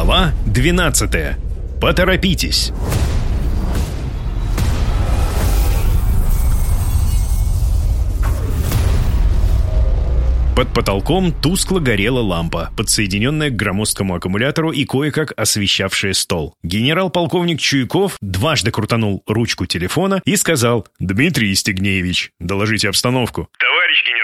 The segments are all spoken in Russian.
Глава 12. Поторопитесь. Под потолком тускло горела лампа, подсоединенная к громоздкому аккумулятору и кое-как освещавшая стол. Генерал-полковник Чуйков дважды крутанул ручку телефона и сказал «Дмитрий Стегнеевич, доложите обстановку». «Товарищ генерал-полковник,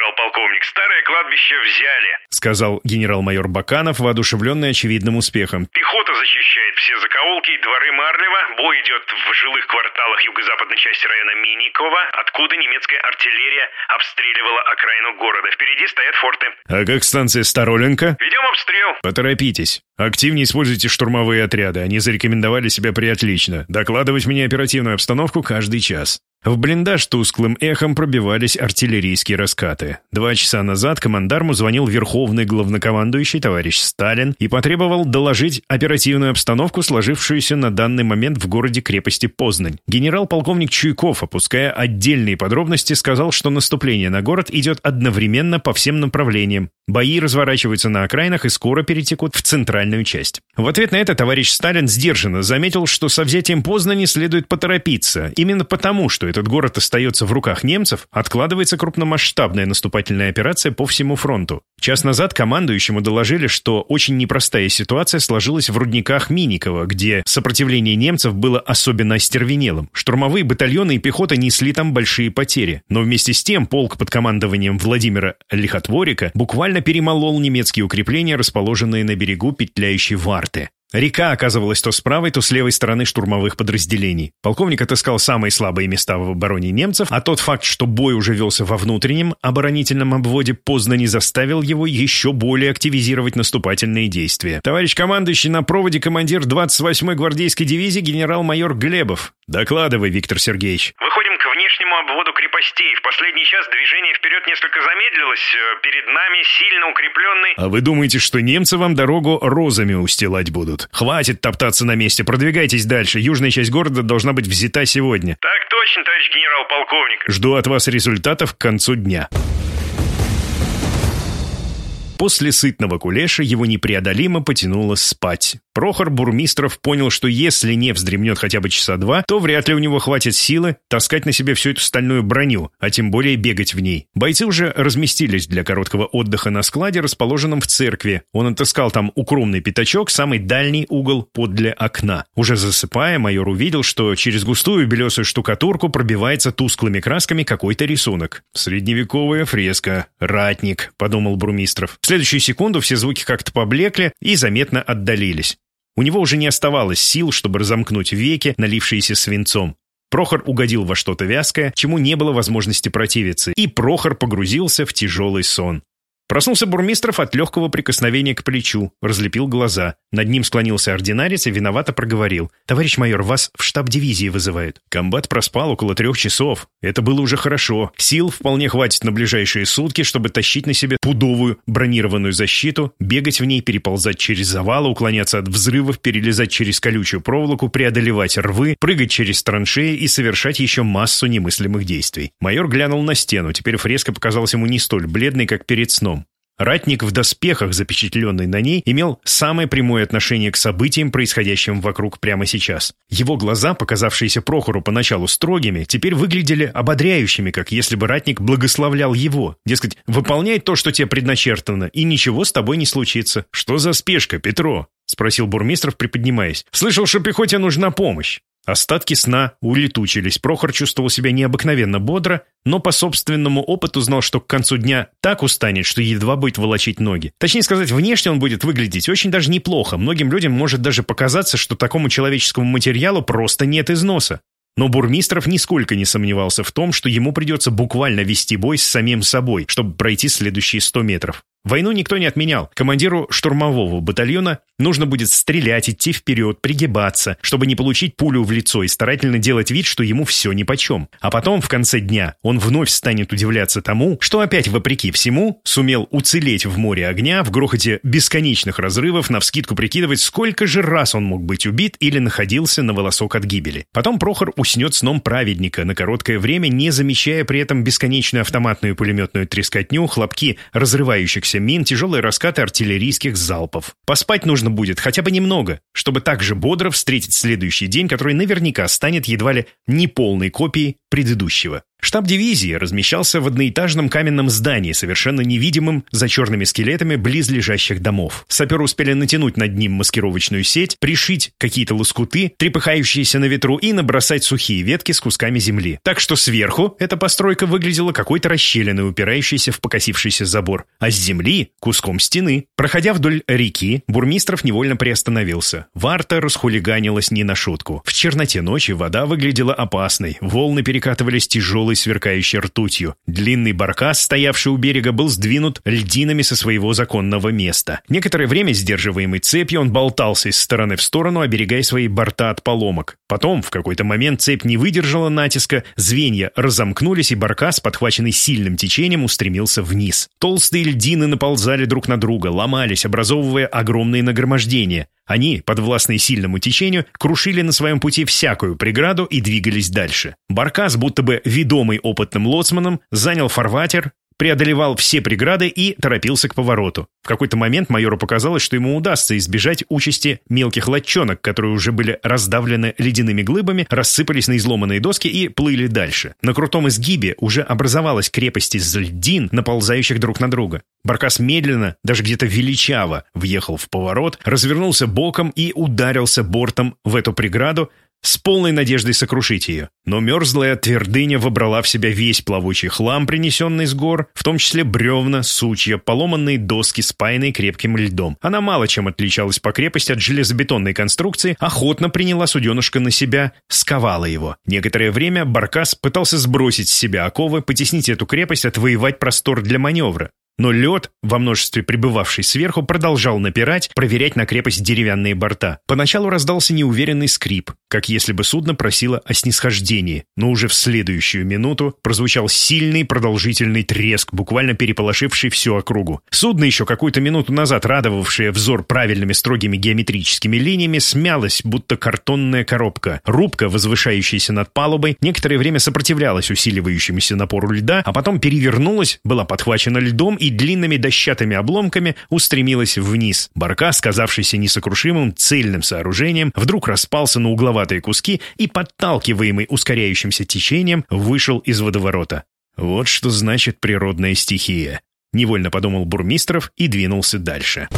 старое кладбище взяли», — сказал генерал-майор Баканов, воодушевленный очевидным успехом. «Пехота защищает все закоулки и дворы Марлева. Бой идет в жилых кварталах юго-западной части района Миникова, откуда немецкая артиллерия обстреливала окраину города. Впереди стоят форты. А как станция Староленко? Ведем обстрел. Поторопитесь. Активнее используйте штурмовые отряды. Они зарекомендовали себя приотлично. Докладывать мне оперативную обстановку каждый час. В блиндаж тусклым эхом пробивались артиллерийские раскаты. Два часа назад командарму звонил верховный главнокомандующий товарищ Сталин и потребовал доложить оперативную обстановку, сложившуюся на данный момент в городе-крепости Познань. Генерал-полковник Чуйков, опуская отдельные подробности, сказал, что наступление на город идет одновременно по всем направлениям. Бои разворачиваются на окраинах и скоро перетекут в центральную часть. В ответ на это товарищ Сталин сдержанно заметил, что со взятием Познани следует поторопиться, именно потому, что этот город остается в руках немцев, откладывается крупномасштабная наступательная операция по всему фронту. Час назад командующему доложили, что очень непростая ситуация сложилась в рудниках Миникова, где сопротивление немцев было особенно остервенелым. Штурмовые батальоны и пехота несли там большие потери. Но вместе с тем полк под командованием Владимира Лихотворика буквально перемолол немецкие укрепления, расположенные на берегу петляющей Варты. Река оказывалась то с правой, то с левой стороны штурмовых подразделений. Полковник отыскал самые слабые места в обороне немцев, а тот факт, что бой уже велся во внутреннем оборонительном обводе, поздно не заставил его еще более активизировать наступательные действия. Товарищ командующий на проводе командир 28-й гвардейской дивизии генерал-майор Глебов. Докладывай, Виктор Сергеевич. Выходим к внешнему обводу крепостей. В последний час движение вперед несколько замедлилось. Э, перед нами сильно укрепленный... А вы думаете, что немцы вам дорогу розами устилать будут? Хватит топтаться на месте, продвигайтесь дальше. Южная часть города должна быть взята сегодня. Так точно, товарищ генерал-полковник. Жду от вас результатов к концу дня. После сытного кулеша его непреодолимо потянуло спать. Прохор Бурмистров понял, что если не вздремнет хотя бы часа два, то вряд ли у него хватит силы таскать на себе всю эту стальную броню, а тем более бегать в ней. Бойцы уже разместились для короткого отдыха на складе, расположенном в церкви. Он отыскал там укромный пятачок, самый дальний угол подле окна. Уже засыпая, майор увидел, что через густую белесую штукатурку пробивается тусклыми красками какой-то рисунок. «Средневековая фреска. Ратник», — подумал Бурмистров. Следующую секунду все звуки как-то поблекли и заметно отдалились. У него уже не оставалось сил, чтобы разомкнуть веки, налившиеся свинцом. Прохор угодил во что-то вязкое, чему не было возможности противиться, и Прохор погрузился в тяжелый сон. Проснулся Бурмистров от легкого прикосновения к плечу, разлепил глаза. Над ним склонился ординарец и виновато проговорил. «Товарищ майор, вас в штаб дивизии вызывают». Комбат проспал около трех часов. Это было уже хорошо. Сил вполне хватит на ближайшие сутки, чтобы тащить на себе пудовую бронированную защиту, бегать в ней, переползать через завалы, уклоняться от взрывов, перелезать через колючую проволоку, преодолевать рвы, прыгать через траншеи и совершать еще массу немыслимых действий. Майор глянул на стену. Теперь фреска показалась ему не столь бледной, как перед сном. Ратник в доспехах, запечатленный на ней, имел самое прямое отношение к событиям, происходящим вокруг прямо сейчас. Его глаза, показавшиеся Прохору поначалу строгими, теперь выглядели ободряющими, как если бы ратник благословлял его. Дескать, выполняй то, что тебе предначертано, и ничего с тобой не случится. «Что за спешка, Петро?» — спросил Бурмистров, приподнимаясь. «Слышал, что пехоте нужна помощь». Остатки сна улетучились. Прохор чувствовал себя необыкновенно бодро, но по собственному опыту знал, что к концу дня так устанет, что едва будет волочить ноги. Точнее сказать, внешне он будет выглядеть очень даже неплохо. Многим людям может даже показаться, что такому человеческому материалу просто нет износа. Но Бурмистров нисколько не сомневался в том, что ему придется буквально вести бой с самим собой, чтобы пройти следующие 100 метров. Войну никто не отменял. Командиру штурмового батальона нужно будет стрелять, идти вперед, пригибаться, чтобы не получить пулю в лицо и старательно делать вид, что ему все нипочем. А потом, в конце дня, он вновь станет удивляться тому, что опять, вопреки всему, сумел уцелеть в море огня, в грохоте бесконечных разрывов, навскидку прикидывать, сколько же раз он мог быть убит или находился на волосок от гибели. Потом Прохор уснет сном праведника на короткое время, не замечая при этом бесконечную автоматную пулеметную трескотню, хлопки разрывающихся оставшихся мин тяжелые раскаты артиллерийских залпов. Поспать нужно будет хотя бы немного, чтобы так же бодро встретить следующий день, который наверняка станет едва ли неполной копией предыдущего. Штаб дивизии размещался в одноэтажном каменном здании, совершенно невидимым за черными скелетами близлежащих домов. Саперы успели натянуть над ним маскировочную сеть, пришить какие-то лоскуты, трепыхающиеся на ветру, и набросать сухие ветки с кусками земли. Так что сверху эта постройка выглядела какой-то расщелиной, упирающейся в покосившийся забор, а с земли — куском стены. Проходя вдоль реки, Бурмистров невольно приостановился. Варта расхулиганилась не на шутку. В черноте ночи вода выглядела опасной, волны перекатывались тяжелой сверкающей ртутью. Длинный баркас, стоявший у берега, был сдвинут льдинами со своего законного места. Некоторое время, сдерживаемый цепью, он болтался из стороны в сторону, оберегая свои борта от поломок. Потом, в какой-то момент, цепь не выдержала натиска, звенья разомкнулись, и баркас, подхваченный сильным течением, устремился вниз. Толстые льдины наползали друг на друга, ломались, образовывая огромные нагромождения. Они, подвластные сильному течению, крушили на своем пути всякую преграду и двигались дальше. Баркас, будто бы ведомый опытным лоцманом, занял фарватер, преодолевал все преграды и торопился к повороту. В какой-то момент майору показалось, что ему удастся избежать участи мелких лодчонок, которые уже были раздавлены ледяными глыбами, рассыпались на изломанные доски и плыли дальше. На крутом изгибе уже образовалась крепость из льдин, наползающих друг на друга. Баркас медленно, даже где-то величаво, въехал в поворот, развернулся боком и ударился бортом в эту преграду, с полной надеждой сокрушить ее. Но мерзлая твердыня вобрала в себя весь плавучий хлам, принесенный с гор, в том числе бревна, сучья, поломанные доски, спаянные крепким льдом. Она мало чем отличалась по крепости от железобетонной конструкции, охотно приняла суденышко на себя, сковала его. Некоторое время Баркас пытался сбросить с себя оковы, потеснить эту крепость, отвоевать простор для маневра. Но лед, во множестве пребывавший сверху, продолжал напирать, проверять на крепость деревянные борта. Поначалу раздался неуверенный скрип, как если бы судно просило о снисхождении, но уже в следующую минуту прозвучал сильный продолжительный треск, буквально переполошивший всю округу. Судно, еще какую-то минуту назад радовавшее взор правильными строгими геометрическими линиями, смялось, будто картонная коробка. Рубка, возвышающаяся над палубой, некоторое время сопротивлялась усиливающемуся напору льда, а потом перевернулась, была подхвачена льдом и и длинными дощатыми обломками устремилась вниз. Баркас, казавшийся несокрушимым, цельным сооружением, вдруг распался на угловатые куски и, подталкиваемый ускоряющимся течением, вышел из водоворота. Вот что значит природная стихия. Невольно подумал Бурмистров и двинулся дальше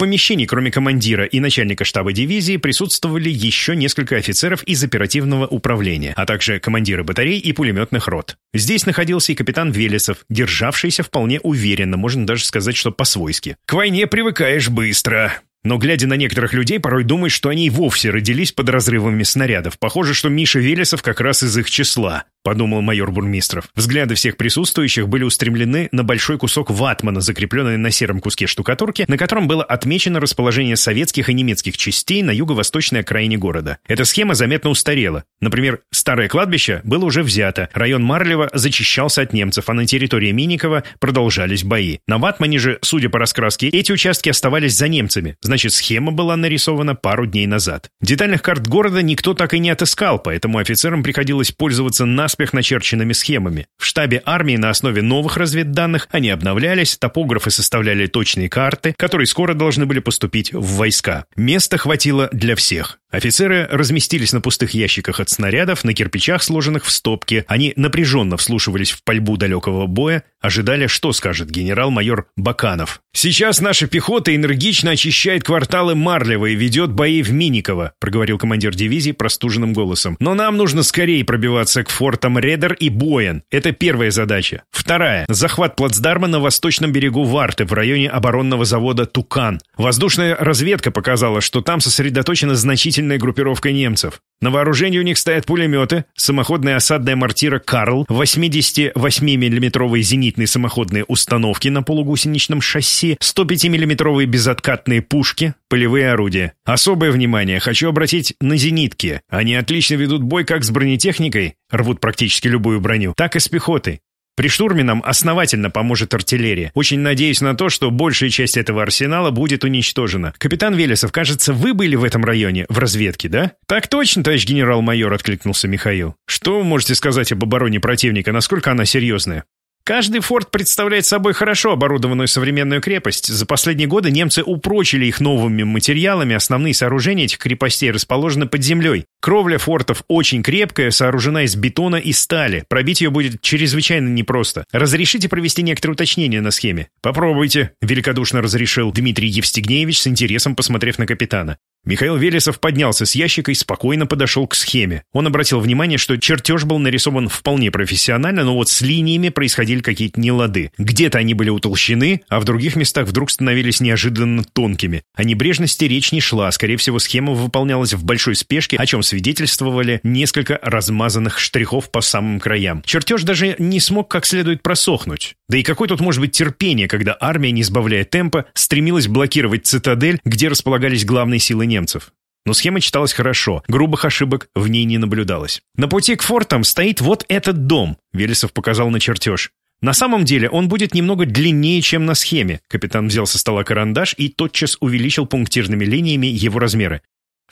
помещении, кроме командира и начальника штаба дивизии, присутствовали еще несколько офицеров из оперативного управления, а также командиры батарей и пулеметных рот. Здесь находился и капитан Велесов, державшийся вполне уверенно, можно даже сказать, что по-свойски. «К войне привыкаешь быстро», но, глядя на некоторых людей, порой думаешь, что они и вовсе родились под разрывами снарядов. Похоже, что Миша Велесов как раз из их числа. — подумал майор Бурмистров. Взгляды всех присутствующих были устремлены на большой кусок ватмана, закрепленный на сером куске штукатурки, на котором было отмечено расположение советских и немецких частей на юго-восточной окраине города. Эта схема заметно устарела. Например, старое кладбище было уже взято, район Марлева зачищался от немцев, а на территории Минникова продолжались бои. На ватмане же, судя по раскраске, эти участки оставались за немцами, значит, схема была нарисована пару дней назад. Детальных карт города никто так и не отыскал, поэтому офицерам приходилось пользоваться на наспех начерченными схемами. В штабе армии на основе новых разведданных они обновлялись, топографы составляли точные карты, которые скоро должны были поступить в войска. Места хватило для всех. Офицеры разместились на пустых ящиках от снарядов, на кирпичах, сложенных в стопки. Они напряженно вслушивались в пальбу далекого боя, ожидали, что скажет генерал-майор Баканов. «Сейчас наша пехота энергично очищает кварталы Марлева и ведет бои в Миниково», проговорил командир дивизии простуженным голосом. «Но нам нужно скорее пробиваться к фортам Редер и Боен. Это первая задача. Вторая – захват плацдарма на восточном берегу Варты в районе оборонного завода Тукан. Воздушная разведка показала, что там сосредоточена значительная значительная группировка немцев. На вооружении у них стоят пулеметы, самоходная осадная мортира «Карл», 88 миллиметровые зенитные самоходные установки на полугусеничном шасси, 105 миллиметровые безоткатные пушки, полевые орудия. Особое внимание хочу обратить на зенитки. Они отлично ведут бой как с бронетехникой, рвут практически любую броню, так и с пехотой. При штурме нам основательно поможет артиллерия. Очень надеюсь на то, что большая часть этого арсенала будет уничтожена. Капитан Велесов, кажется, вы были в этом районе, в разведке, да? Так точно, товарищ генерал-майор, откликнулся Михаил. Что вы можете сказать об обороне противника, насколько она серьезная? Каждый форт представляет собой хорошо оборудованную современную крепость. За последние годы немцы упрочили их новыми материалами. Основные сооружения этих крепостей расположены под землей. Кровля фортов очень крепкая, сооружена из бетона и стали. Пробить ее будет чрезвычайно непросто. Разрешите провести некоторые уточнения на схеме? Попробуйте, великодушно разрешил Дмитрий Евстигнеевич с интересом посмотрев на капитана. Михаил Велесов поднялся с ящика и спокойно подошел к схеме. Он обратил внимание, что чертеж был нарисован вполне профессионально, но вот с линиями происходили какие-то нелады. Где-то они были утолщены, а в других местах вдруг становились неожиданно тонкими. О небрежности речь не шла, скорее всего, схема выполнялась в большой спешке, о чем свидетельствовали несколько размазанных штрихов по самым краям. Чертеж даже не смог как следует просохнуть. Да и какое тут может быть терпение, когда армия, не сбавляя темпа, стремилась блокировать цитадель, где располагались главные силы немцев. Но схема читалась хорошо, грубых ошибок в ней не наблюдалось. На пути к фортам стоит вот этот дом, Велесов показал на чертеж. На самом деле он будет немного длиннее, чем на схеме. Капитан взял со стола карандаш и тотчас увеличил пунктирными линиями его размеры.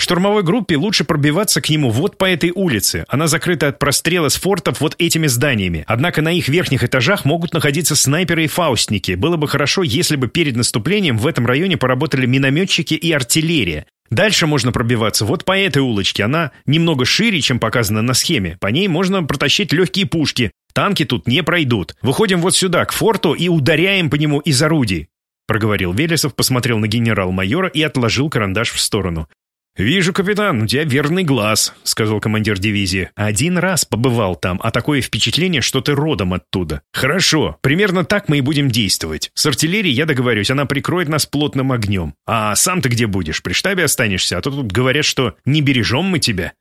Штурмовой группе лучше пробиваться к нему вот по этой улице. Она закрыта от прострела с фортов вот этими зданиями. Однако на их верхних этажах могут находиться снайперы и фаустники. Было бы хорошо, если бы перед наступлением в этом районе поработали минометчики и артиллерия. Дальше можно пробиваться вот по этой улочке. Она немного шире, чем показано на схеме. По ней можно протащить легкие пушки. Танки тут не пройдут. Выходим вот сюда, к форту, и ударяем по нему из орудий. Проговорил Велесов, посмотрел на генерал-майора и отложил карандаш в сторону. «Вижу, капитан, у тебя верный глаз», — сказал командир дивизии. «Один раз побывал там, а такое впечатление, что ты родом оттуда». «Хорошо, примерно так мы и будем действовать. С артиллерией я договорюсь, она прикроет нас плотным огнем. А сам ты где будешь? При штабе останешься? А то тут говорят, что не бережем мы тебя».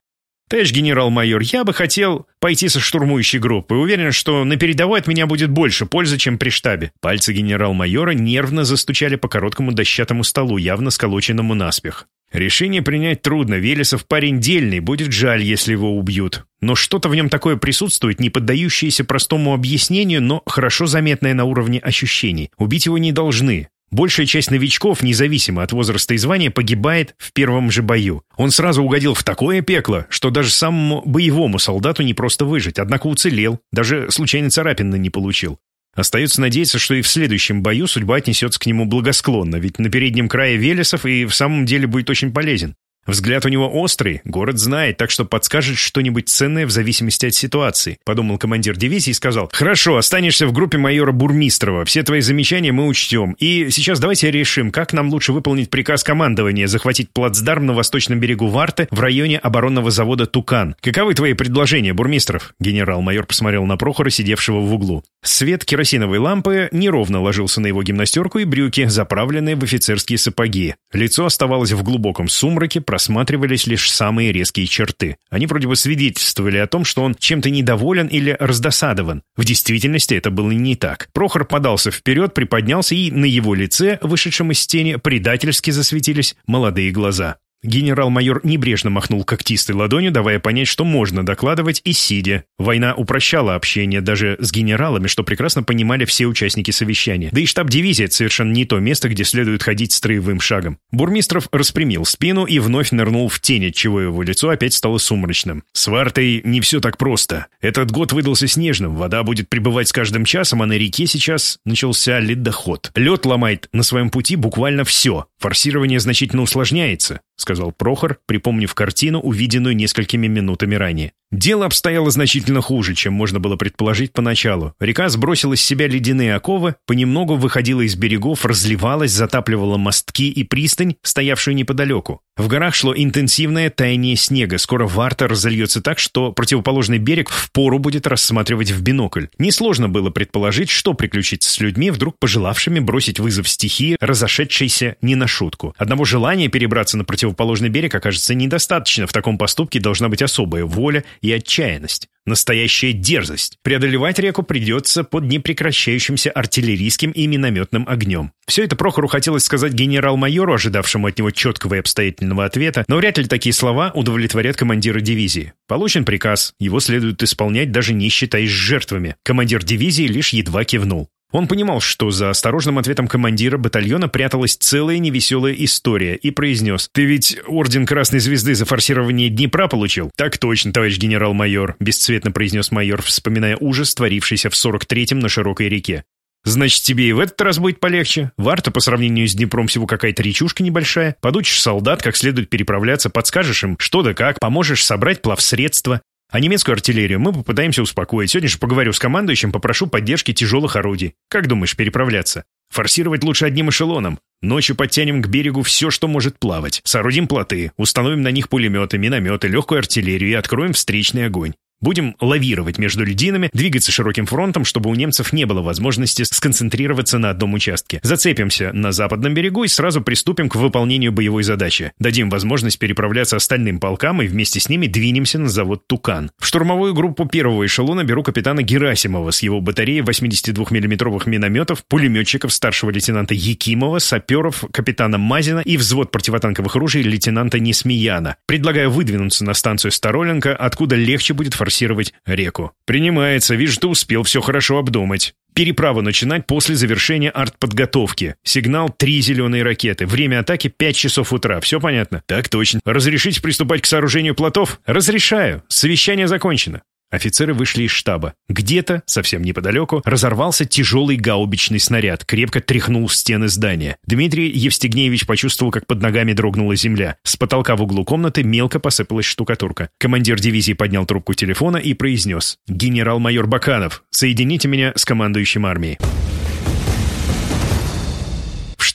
«Товарищ генерал-майор, я бы хотел пойти со штурмующей группой. Уверен, что на передовой от меня будет больше пользы, чем при штабе». Пальцы генерал-майора нервно застучали по короткому дощатому столу, явно сколоченному наспех. Решение принять трудно. Велесов парень дельный, будет жаль, если его убьют. Но что-то в нем такое присутствует, не поддающееся простому объяснению, но хорошо заметное на уровне ощущений. Убить его не должны. Большая часть новичков, независимо от возраста и звания, погибает в первом же бою. Он сразу угодил в такое пекло, что даже самому боевому солдату не просто выжить, однако уцелел, даже случайно царапины не получил. Остается надеяться, что и в следующем бою судьба отнесется к нему благосклонно, ведь на переднем крае Велесов и в самом деле будет очень полезен. Взгляд у него острый, город знает, так что подскажет что-нибудь ценное в зависимости от ситуации», — подумал командир дивизии и сказал. «Хорошо, останешься в группе майора Бурмистрова. Все твои замечания мы учтем. И сейчас давайте решим, как нам лучше выполнить приказ командования захватить плацдарм на восточном берегу Варты в районе оборонного завода «Тукан». Каковы твои предложения, Бурмистров?» Генерал-майор посмотрел на Прохора, сидевшего в углу. Свет керосиновой лампы неровно ложился на его гимнастерку и брюки, заправленные в офицерские сапоги. Лицо оставалось в глубоком сумраке, просматривались лишь самые резкие черты. Они вроде бы свидетельствовали о том, что он чем-то недоволен или раздосадован. В действительности это было не так. Прохор подался вперед, приподнялся, и на его лице, вышедшем из тени, предательски засветились молодые глаза. Генерал-майор небрежно махнул когтистой ладонью, давая понять, что можно докладывать и сидя. Война упрощала общение даже с генералами, что прекрасно понимали все участники совещания. Да и штаб дивизии — совершенно не то место, где следует ходить строевым шагом. Бурмистров распрямил спину и вновь нырнул в тень, отчего его лицо опять стало сумрачным. «С Вартой не все так просто. Этот год выдался снежным, вода будет прибывать с каждым часом, а на реке сейчас начался ледоход. Лед ломает на своем пути буквально все. Форсирование значительно усложняется сказал Прохор, припомнив картину, увиденную несколькими минутами ранее. Дело обстояло значительно хуже, чем можно было предположить поначалу. Река сбросила с себя ледяные оковы, понемногу выходила из берегов, разливалась, затапливала мостки и пристань, стоявшую неподалеку. В горах шло интенсивное таяние снега. Скоро варта разольется так, что противоположный берег впору будет рассматривать в бинокль. Несложно было предположить, что приключится с людьми, вдруг пожелавшими бросить вызов стихии, разошедшейся не на шутку. Одного желания перебраться на противоположный берег окажется недостаточно. В таком поступке должна быть особая воля и отчаянность. Настоящая дерзость. Преодолевать реку придется под непрекращающимся артиллерийским и минометным огнем. Все это Прохору хотелось сказать генерал-майору, ожидавшему от него четкого и обстоятельного ответа, но вряд ли такие слова удовлетворят командира дивизии. Получен приказ, его следует исполнять, даже не считаясь жертвами. Командир дивизии лишь едва кивнул. Он понимал, что за осторожным ответом командира батальона пряталась целая невеселая история, и произнес «Ты ведь орден Красной Звезды за форсирование Днепра получил?» «Так точно, товарищ генерал-майор», — бесцветно произнес майор, вспоминая ужас, творившийся в 43-м на широкой реке. Значит, тебе и в этот раз будет полегче. Варта по сравнению с Днепром всего какая-то речушка небольшая. Подучишь солдат, как следует переправляться, подскажешь им, что да как, поможешь собрать плавсредства. А немецкую артиллерию мы попытаемся успокоить. Сегодня же поговорю с командующим, попрошу поддержки тяжелых орудий. Как думаешь, переправляться? Форсировать лучше одним эшелоном. Ночью подтянем к берегу все, что может плавать. Соорудим плоты, установим на них пулеметы, минометы, легкую артиллерию и откроем встречный огонь. Будем лавировать между льдинами, двигаться широким фронтом, чтобы у немцев не было возможности сконцентрироваться на одном участке. Зацепимся на западном берегу и сразу приступим к выполнению боевой задачи. Дадим возможность переправляться остальным полкам и вместе с ними двинемся на завод «Тукан». В штурмовую группу первого эшелона беру капитана Герасимова с его батареей 82 миллиметровых минометов, пулеметчиков старшего лейтенанта Якимова, саперов капитана Мазина и взвод противотанковых ружей лейтенанта Несмеяна. Предлагаю выдвинуться на станцию Староленко, откуда легче будет формировать форсировать реку. Принимается, вижу, ты успел все хорошо обдумать. Переправу начинать после завершения артподготовки. Сигнал три зеленые ракеты. Время атаки 5 часов утра. Все понятно? Так точно. Разрешить приступать к сооружению плотов? Разрешаю. Совещание закончено. Офицеры вышли из штаба. Где-то, совсем неподалеку, разорвался тяжелый гаубичный снаряд, крепко тряхнул стены здания. Дмитрий Евстигнеевич почувствовал, как под ногами дрогнула земля. С потолка в углу комнаты мелко посыпалась штукатурка. Командир дивизии поднял трубку телефона и произнес. «Генерал-майор Баканов, соедините меня с командующим армией»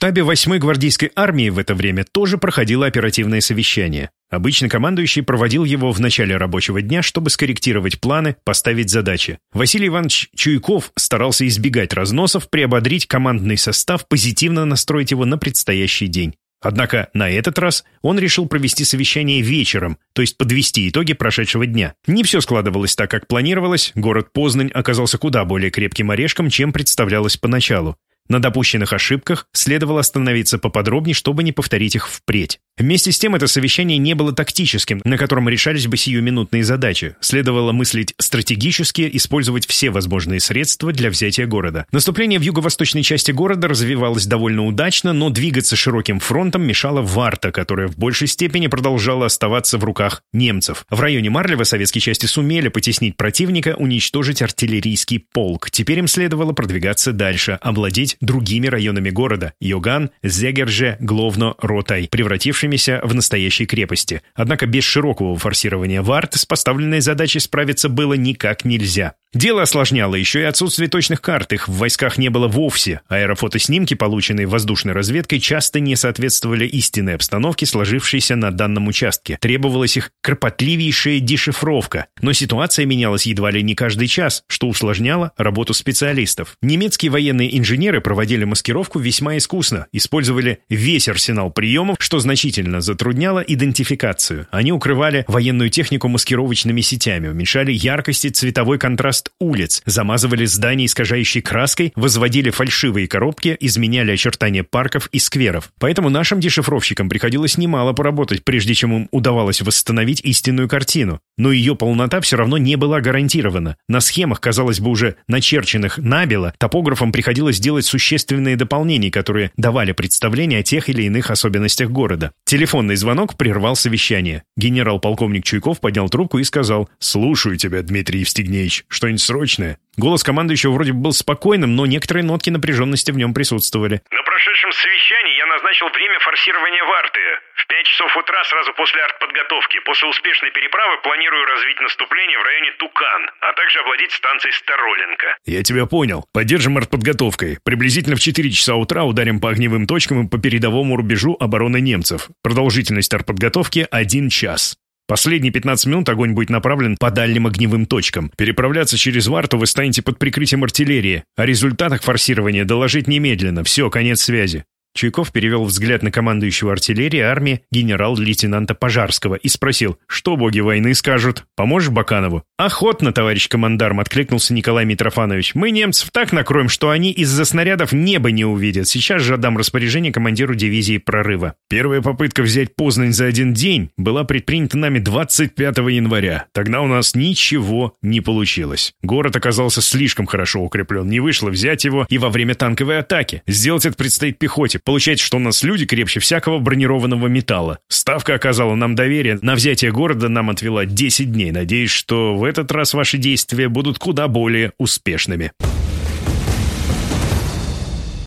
штабе 8-й гвардейской армии в это время тоже проходило оперативное совещание. Обычно командующий проводил его в начале рабочего дня, чтобы скорректировать планы, поставить задачи. Василий Иванович Чуйков старался избегать разносов, приободрить командный состав, позитивно настроить его на предстоящий день. Однако на этот раз он решил провести совещание вечером, то есть подвести итоги прошедшего дня. Не все складывалось так, как планировалось, город Познань оказался куда более крепким орешком, чем представлялось поначалу. На допущенных ошибках следовало остановиться поподробнее, чтобы не повторить их впредь. Вместе с тем это совещание не было тактическим, на котором решались бы сиюминутные задачи. Следовало мыслить стратегически, использовать все возможные средства для взятия города. Наступление в юго-восточной части города развивалось довольно удачно, но двигаться широким фронтом мешала Варта, которая в большей степени продолжала оставаться в руках немцев. В районе Марлева советские части сумели потеснить противника, уничтожить артиллерийский полк. Теперь им следовало продвигаться дальше, овладеть другими районами города – Йоган, Зегерже, Гловно, Ротай, превратившись оказавшимися в настоящей крепости. Однако без широкого форсирования варт с поставленной задачей справиться было никак нельзя. Дело осложняло еще и отсутствие точных карт, их в войсках не было вовсе. Аэрофотоснимки, полученные воздушной разведкой, часто не соответствовали истинной обстановке, сложившейся на данном участке. Требовалась их кропотливейшая дешифровка. Но ситуация менялась едва ли не каждый час, что усложняло работу специалистов. Немецкие военные инженеры проводили маскировку весьма искусно, использовали весь арсенал приемов, что значительно затрудняло идентификацию. Они укрывали военную технику маскировочными сетями, уменьшали яркость и цветовой контраст улиц, замазывали здания искажающей краской, возводили фальшивые коробки, изменяли очертания парков и скверов. Поэтому нашим дешифровщикам приходилось немало поработать, прежде чем им удавалось восстановить истинную картину. Но ее полнота все равно не была гарантирована. На схемах, казалось бы, уже начерченных набело, топографам приходилось делать существенные дополнения, которые давали представление о тех или иных особенностях города. Телефонный звонок прервал совещание. Генерал-полковник Чуйков поднял трубку и сказал «Слушаю тебя, Дмитрий Евстигнеевич. Что-нибудь срочное?» Голос командующего вроде бы был спокойным, но некоторые нотки напряженности в нем присутствовали. На прошедшем совещании я назначил время форсирования Варты. В 5 часов утра сразу после артподготовки. После успешной переправы планирую развить наступление в районе Тукан, а также овладеть станцией Староленко. Я тебя понял. Поддержим артподготовкой. Приблизительно в 4 часа утра ударим по огневым точкам и по передовому рубежу обороны немцев. Продолжительность артподготовки – 1 час. Последние 15 минут огонь будет направлен по дальним огневым точкам. Переправляться через Варту вы станете под прикрытием артиллерии. О результатах форсирования доложить немедленно. Все, конец связи. Чуйков перевел взгляд на командующего артиллерии армии генерал-лейтенанта Пожарского и спросил, что боги войны скажут? Поможешь Баканову? Охотно, товарищ командарм, откликнулся Николай Митрофанович. Мы немцев так накроем, что они из-за снарядов небо не увидят. Сейчас же отдам распоряжение командиру дивизии прорыва. Первая попытка взять Познань за один день была предпринята нами 25 января. Тогда у нас ничего не получилось. Город оказался слишком хорошо укреплен. Не вышло взять его и во время танковой атаки. Сделать это предстоит пехоте. Получается, что у нас люди крепче всякого бронированного металла. Ставка оказала нам доверие. На взятие города нам отвела 10 дней. Надеюсь, что в этот раз ваши действия будут куда более успешными.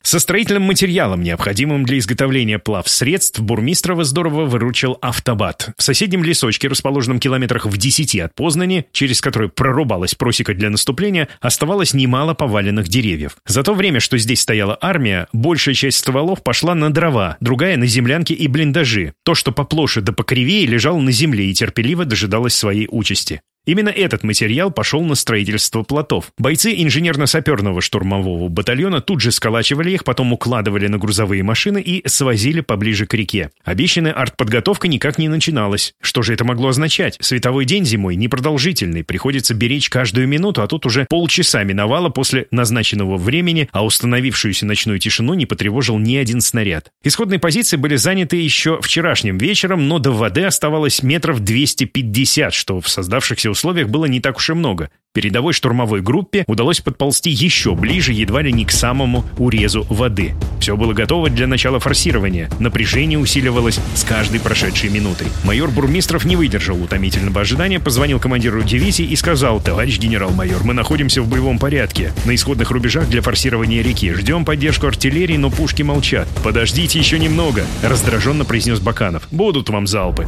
Со строительным материалом, необходимым для изготовления плавсредств, Бурмистрова здорово выручил автобат. В соседнем лесочке, расположенном километрах в десяти от Познани, через который прорубалась просека для наступления, оставалось немало поваленных деревьев. За то время, что здесь стояла армия, большая часть стволов пошла на дрова, другая — на землянки и блиндажи. То, что поплоше да покривее, лежало на земле и терпеливо дожидалось своей участи. Именно этот материал пошел на строительство плотов. Бойцы инженерно-саперного штурмового батальона тут же сколачивали их, потом укладывали на грузовые машины и свозили поближе к реке. Обещанная артподготовка никак не начиналась. Что же это могло означать? Световой день зимой непродолжительный, приходится беречь каждую минуту, а тут уже полчаса миновало после назначенного времени, а установившуюся ночную тишину не потревожил ни один снаряд. Исходные позиции были заняты еще вчерашним вечером, но до воды оставалось метров 250, что в создавшихся условиях было не так уж и много. Передовой штурмовой группе удалось подползти еще ближе, едва ли не к самому урезу воды. Все было готово для начала форсирования. Напряжение усиливалось с каждой прошедшей минутой. Майор Бурмистров не выдержал утомительного ожидания, позвонил командиру дивизии и сказал, «Товарищ генерал-майор, мы находимся в боевом порядке. На исходных рубежах для форсирования реки. Ждем поддержку артиллерии, но пушки молчат. Подождите еще немного», — раздраженно произнес Баканов. «Будут вам залпы».